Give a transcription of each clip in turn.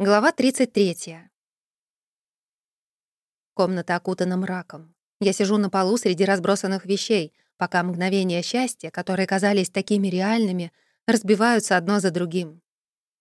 Глава 33. Комната окутана мраком. Я сижу на полу среди разбросанных вещей, пока мгновения счастья, которые казались такими реальными, разбиваются одно за другим.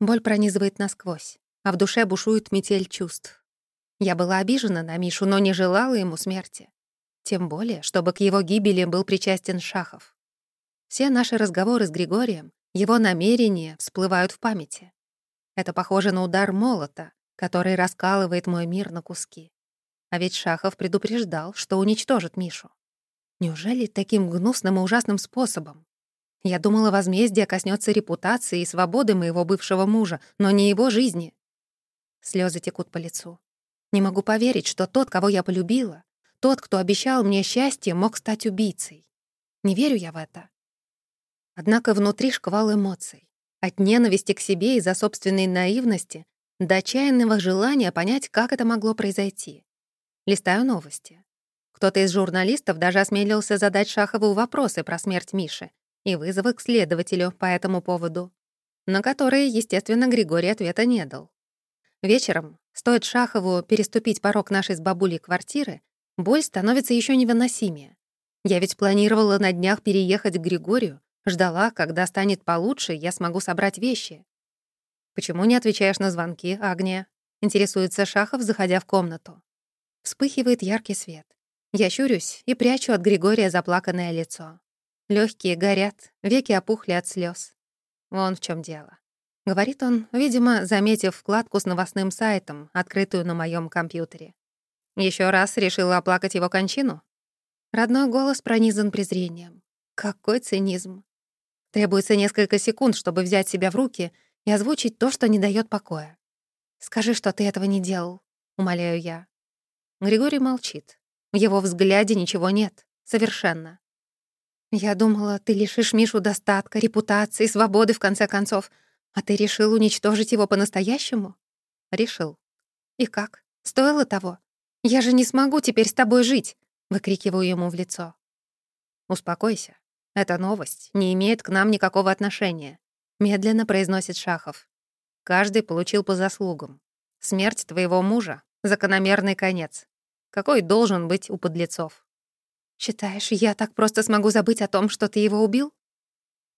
Боль пронизывает насквозь, а в душе бушует метель чувств. Я была обижена на Мишу, но не желала ему смерти. Тем более, чтобы к его гибели был причастен Шахов. Все наши разговоры с Григорием, его намерения всплывают в памяти. Это похоже на удар молота, который раскалывает мой мир на куски. А ведь Шахов предупреждал, что уничтожит Мишу. Неужели таким гнусным и ужасным способом? Я думала, возмездие коснется репутации и свободы моего бывшего мужа, но не его жизни. Слезы текут по лицу. Не могу поверить, что тот, кого я полюбила, тот, кто обещал мне счастье, мог стать убийцей. Не верю я в это. Однако внутри шквал эмоций. От ненависти к себе из-за собственной наивности до отчаянного желания понять, как это могло произойти. Листаю новости. Кто-то из журналистов даже осмелился задать Шахову вопросы про смерть Миши и вызовы к следователю по этому поводу, на которые, естественно, Григорий ответа не дал. Вечером, стоит Шахову переступить порог нашей с бабулей квартиры, боль становится еще невыносимее. Я ведь планировала на днях переехать к Григорию, Ждала, когда станет получше, я смогу собрать вещи. «Почему не отвечаешь на звонки, Агния?» — интересуется Шахов, заходя в комнату. Вспыхивает яркий свет. Я щурюсь и прячу от Григория заплаканное лицо. Легкие горят, веки опухли от слез. Вон в чем дело. Говорит он, видимо, заметив вкладку с новостным сайтом, открытую на моем компьютере. Еще раз решила оплакать его кончину? Родной голос пронизан презрением. Какой цинизм. Требуется несколько секунд, чтобы взять себя в руки и озвучить то, что не дает покоя. «Скажи, что ты этого не делал», — умоляю я. Григорий молчит. В его взгляде ничего нет. Совершенно. «Я думала, ты лишишь Мишу достатка, репутации, свободы, в конце концов. А ты решил уничтожить его по-настоящему?» «Решил». «И как? Стоило того? Я же не смогу теперь с тобой жить!» — выкрикиваю ему в лицо. «Успокойся. Эта новость не имеет к нам никакого отношения», — медленно произносит Шахов. «Каждый получил по заслугам. Смерть твоего мужа — закономерный конец. Какой должен быть у подлецов?» «Считаешь, я так просто смогу забыть о том, что ты его убил?»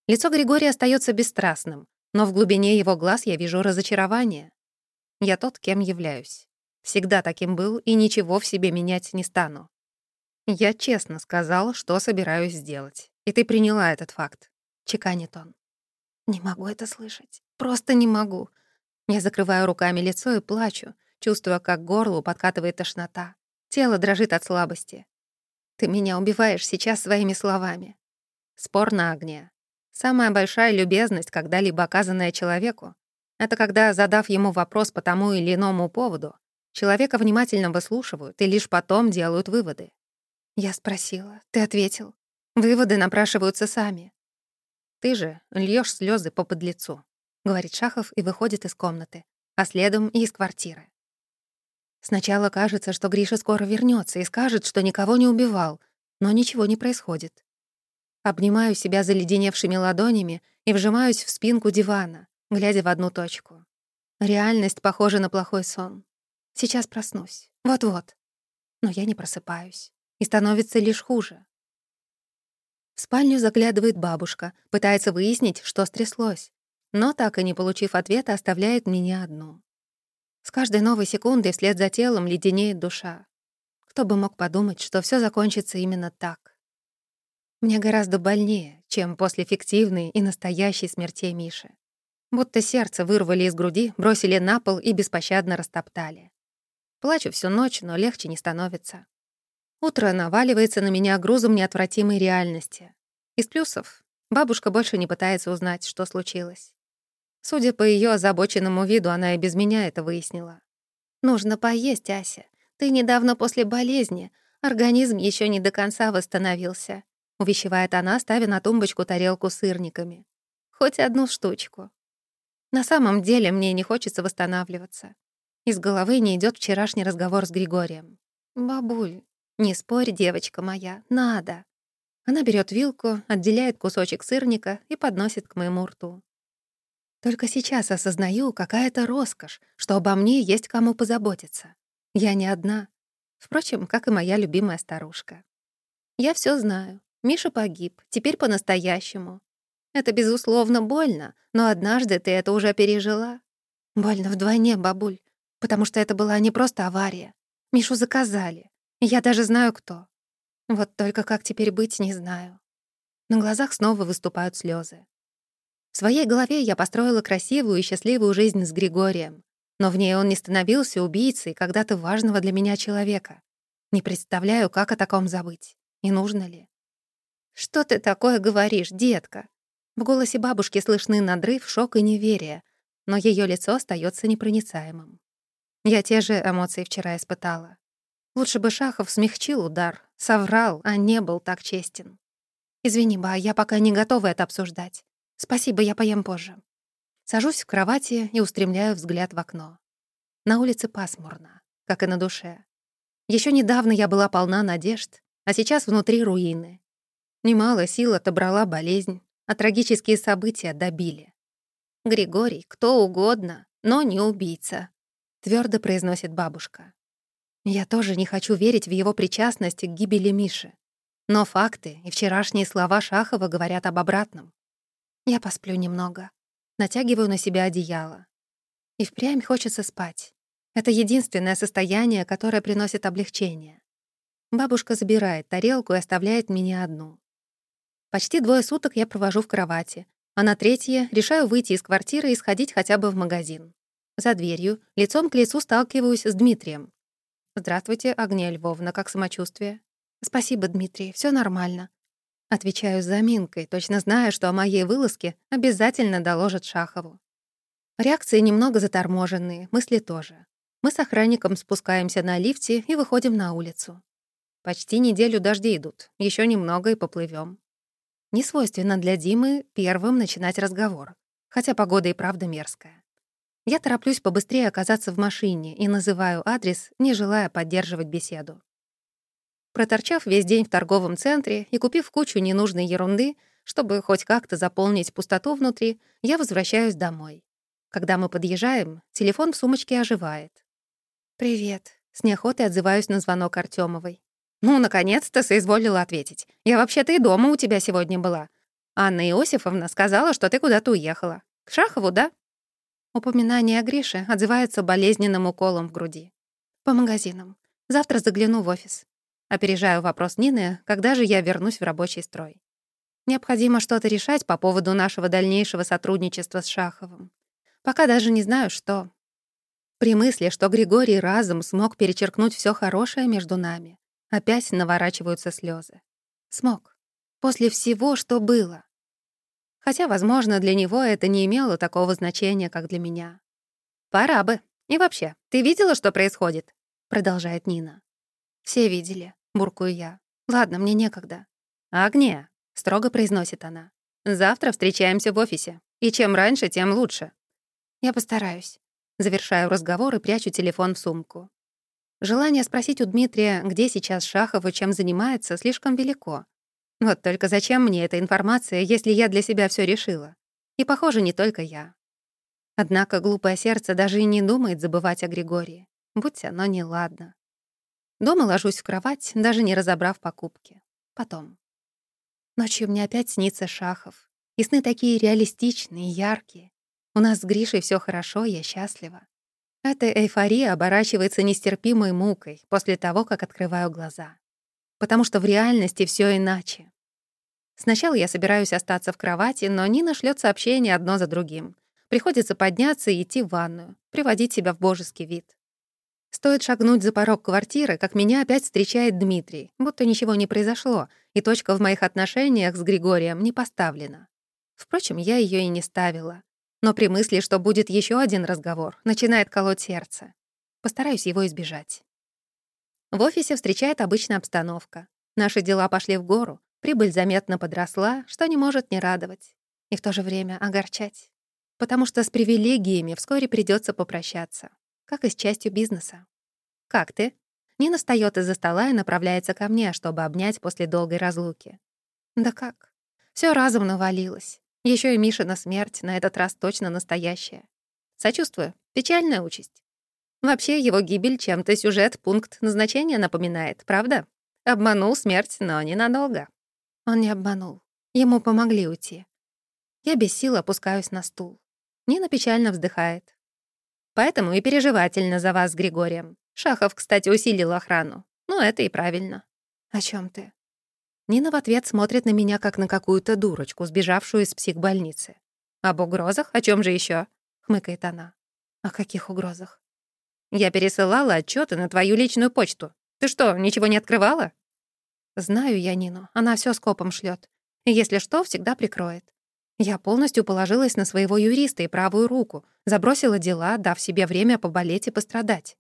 Лицо Григория остается бесстрастным, но в глубине его глаз я вижу разочарование. Я тот, кем являюсь. Всегда таким был и ничего в себе менять не стану. Я честно сказал, что собираюсь сделать. И ты приняла этот факт. Чеканит он. Не могу это слышать. Просто не могу. Я закрываю руками лицо и плачу, чувствуя, как горлу подкатывает тошнота. Тело дрожит от слабости. Ты меня убиваешь сейчас своими словами. Спор на огне. Самая большая любезность, когда-либо оказанная человеку, это когда, задав ему вопрос по тому или иному поводу, человека внимательно выслушивают и лишь потом делают выводы. Я спросила, ты ответил. Выводы напрашиваются сами. Ты же льешь слезы по подлецу, говорит Шахов и выходит из комнаты, а следом и из квартиры. Сначала кажется, что Гриша скоро вернется и скажет, что никого не убивал, но ничего не происходит. Обнимаю себя заледеневшими ладонями и вжимаюсь в спинку дивана, глядя в одну точку. Реальность похожа на плохой сон. Сейчас проснусь. Вот-вот. Но я не просыпаюсь. И становится лишь хуже. В спальню заглядывает бабушка, пытается выяснить, что стряслось, но, так и не получив ответа, оставляет меня одну. С каждой новой секундой вслед за телом леденеет душа. Кто бы мог подумать, что все закончится именно так. Мне гораздо больнее, чем после фиктивной и настоящей смерти Миши. Будто сердце вырвали из груди, бросили на пол и беспощадно растоптали. Плачу всю ночь, но легче не становится. Утро наваливается на меня грузом неотвратимой реальности. Из плюсов бабушка больше не пытается узнать, что случилось. Судя по ее озабоченному виду, она и без меня это выяснила. «Нужно поесть, Ася. Ты недавно после болезни. Организм еще не до конца восстановился», — увещевает она, ставя на тумбочку тарелку с сырниками. «Хоть одну штучку». На самом деле мне не хочется восстанавливаться. Из головы не идет вчерашний разговор с Григорием. «Бабуль, «Не спорь, девочка моя, надо». Она берет вилку, отделяет кусочек сырника и подносит к моему рту. Только сейчас осознаю, какая это роскошь, что обо мне есть кому позаботиться. Я не одна. Впрочем, как и моя любимая старушка. Я все знаю. Миша погиб, теперь по-настоящему. Это, безусловно, больно, но однажды ты это уже пережила. Больно вдвойне, бабуль, потому что это была не просто авария. Мишу заказали. Я даже знаю, кто. Вот только как теперь быть, не знаю. На глазах снова выступают слезы. В своей голове я построила красивую и счастливую жизнь с Григорием, но в ней он не становился убийцей когда-то важного для меня человека. Не представляю, как о таком забыть. И нужно ли? «Что ты такое говоришь, детка?» В голосе бабушки слышны надрыв, шок и неверие, но ее лицо остается непроницаемым. Я те же эмоции вчера испытала. Лучше бы Шахов смягчил удар, соврал, а не был так честен. «Извини, ба, я пока не готова это обсуждать. Спасибо, я поем позже». Сажусь в кровати и устремляю взгляд в окно. На улице пасмурно, как и на душе. Еще недавно я была полна надежд, а сейчас внутри руины. Немало сил отобрала болезнь, а трагические события добили. «Григорий, кто угодно, но не убийца», — твердо произносит бабушка. Я тоже не хочу верить в его причастность к гибели Миши. Но факты и вчерашние слова Шахова говорят об обратном. Я посплю немного. Натягиваю на себя одеяло. И впрямь хочется спать. Это единственное состояние, которое приносит облегчение. Бабушка забирает тарелку и оставляет меня одну. Почти двое суток я провожу в кровати, а на третье решаю выйти из квартиры и сходить хотя бы в магазин. За дверью, лицом к лицу сталкиваюсь с Дмитрием. «Здравствуйте, Агния Львовна, как самочувствие?» «Спасибо, Дмитрий, все нормально». Отвечаю с заминкой, точно зная, что о моей вылазке обязательно доложат Шахову. Реакции немного заторможенные, мысли тоже. Мы с охранником спускаемся на лифте и выходим на улицу. Почти неделю дожди идут, еще немного и поплывем. Не свойственно для Димы первым начинать разговор, хотя погода и правда мерзкая. Я тороплюсь побыстрее оказаться в машине и называю адрес, не желая поддерживать беседу. Проторчав весь день в торговом центре и купив кучу ненужной ерунды, чтобы хоть как-то заполнить пустоту внутри, я возвращаюсь домой. Когда мы подъезжаем, телефон в сумочке оживает. «Привет», — с неохотой отзываюсь на звонок Артёмовой. «Ну, наконец-то соизволила ответить. Я вообще-то и дома у тебя сегодня была. Анна Иосифовна сказала, что ты куда-то уехала. К Шахову, да?» Упоминание о Грише отзывается болезненным уколом в груди. «По магазинам. Завтра загляну в офис. Опережаю вопрос Нины, когда же я вернусь в рабочий строй. Необходимо что-то решать по поводу нашего дальнейшего сотрудничества с Шаховым. Пока даже не знаю, что. При мысли, что Григорий разом смог перечеркнуть все хорошее между нами, опять наворачиваются слезы. Смог. После всего, что было. Хотя, возможно, для него это не имело такого значения, как для меня. «Пора бы. И вообще, ты видела, что происходит?» — продолжает Нина. «Все видели», — буркую я. «Ладно, мне некогда». «Агния», — строго произносит она. «Завтра встречаемся в офисе. И чем раньше, тем лучше». «Я постараюсь». Завершаю разговор и прячу телефон в сумку. Желание спросить у Дмитрия, где сейчас Шахов и чем занимается, слишком велико. Вот только зачем мне эта информация, если я для себя все решила? И, похоже, не только я. Однако глупое сердце даже и не думает забывать о Григории. Будь оно неладно. Дома ложусь в кровать, даже не разобрав покупки. Потом. Ночью мне опять снится Шахов. И сны такие реалистичные, яркие. У нас с Гришей все хорошо, я счастлива. Эта эйфория оборачивается нестерпимой мукой после того, как открываю глаза. Потому что в реальности все иначе. Сначала я собираюсь остаться в кровати, но Нина шлет сообщения одно за другим. Приходится подняться и идти в ванную, приводить себя в божеский вид. Стоит шагнуть за порог квартиры, как меня опять встречает Дмитрий, будто ничего не произошло, и точка в моих отношениях с Григорием не поставлена. Впрочем, я ее и не ставила. Но при мысли, что будет еще один разговор, начинает колоть сердце. Постараюсь его избежать. В офисе встречает обычная обстановка. Наши дела пошли в гору, прибыль заметно подросла, что не может не радовать. И в то же время огорчать. Потому что с привилегиями вскоре придется попрощаться как и с частью бизнеса. «Как ты?» Нина встаёт из-за стола и направляется ко мне, чтобы обнять после долгой разлуки. «Да как?» Всё разом навалилось. Еще и Мишина смерть на этот раз точно настоящая. Сочувствую. Печальная участь. Вообще, его гибель чем-то сюжет, пункт назначения напоминает, правда? Обманул смерть, но ненадолго. Он не обманул. Ему помогли уйти. Я без сил опускаюсь на стул. Нина печально вздыхает. Поэтому и переживательно за вас с Григорием. Шахов, кстати, усилил охрану. Ну, это и правильно. О чем ты? Нина в ответ смотрит на меня, как на какую-то дурочку, сбежавшую из психбольницы. «Об угрозах? О чем же еще? хмыкает она. «О каких угрозах?» «Я пересылала отчеты на твою личную почту. Ты что, ничего не открывала?» «Знаю я Нину. Она все скопом шлет. Если что, всегда прикроет. Я полностью положилась на своего юриста и правую руку, забросила дела, дав себе время поболеть и пострадать.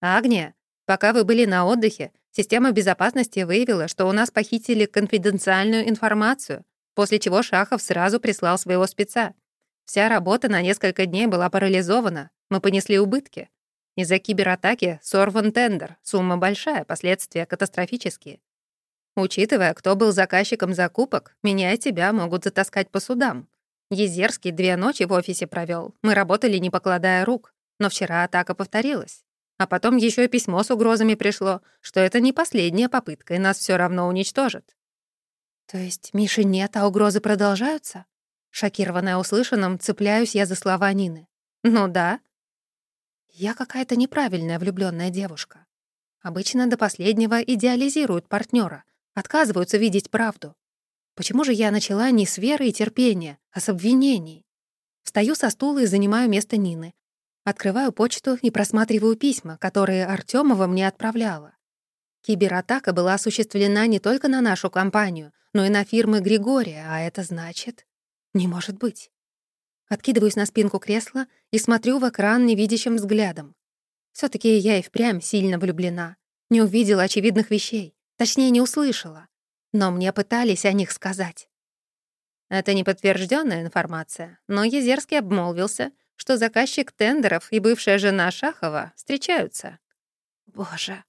«Агния, пока вы были на отдыхе, система безопасности выявила, что у нас похитили конфиденциальную информацию, после чего Шахов сразу прислал своего спеца. Вся работа на несколько дней была парализована, мы понесли убытки. Из-за кибератаки сорван тендер, сумма большая, последствия катастрофические. Учитывая, кто был заказчиком закупок, меня и тебя могут затаскать по судам. Езерский две ночи в офисе провел. Мы работали, не покладая рук. Но вчера атака повторилась. А потом еще и письмо с угрозами пришло, что это не последняя попытка, и нас все равно уничтожат. То есть Миши нет, а угрозы продолжаются? Шокированная услышанным, цепляюсь я за слова Нины. Ну да. Я какая-то неправильная влюбленная девушка. Обычно до последнего идеализируют партнера, Отказываются видеть правду. Почему же я начала не с веры и терпения, а с обвинений? Встаю со стула и занимаю место Нины. Открываю почту и просматриваю письма, которые Артёмова мне отправляла. Кибератака была осуществлена не только на нашу компанию, но и на фирмы Григория, а это значит... Не может быть. Откидываюсь на спинку кресла и смотрю в экран невидящим взглядом. все таки я и впрямь сильно влюблена. Не увидела очевидных вещей. Точнее, не услышала. Но мне пытались о них сказать. Это не подтвержденная информация, но Езерский обмолвился, что заказчик тендеров и бывшая жена Шахова встречаются. Боже.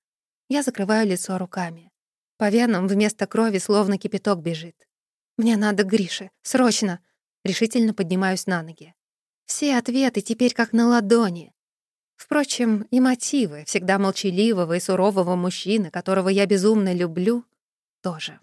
Я закрываю лицо руками. По венам вместо крови словно кипяток бежит. Мне надо Грише. Срочно. Решительно поднимаюсь на ноги. Все ответы теперь как на ладони. Впрочем, и мотивы всегда молчаливого и сурового мужчины, которого я безумно люблю, тоже.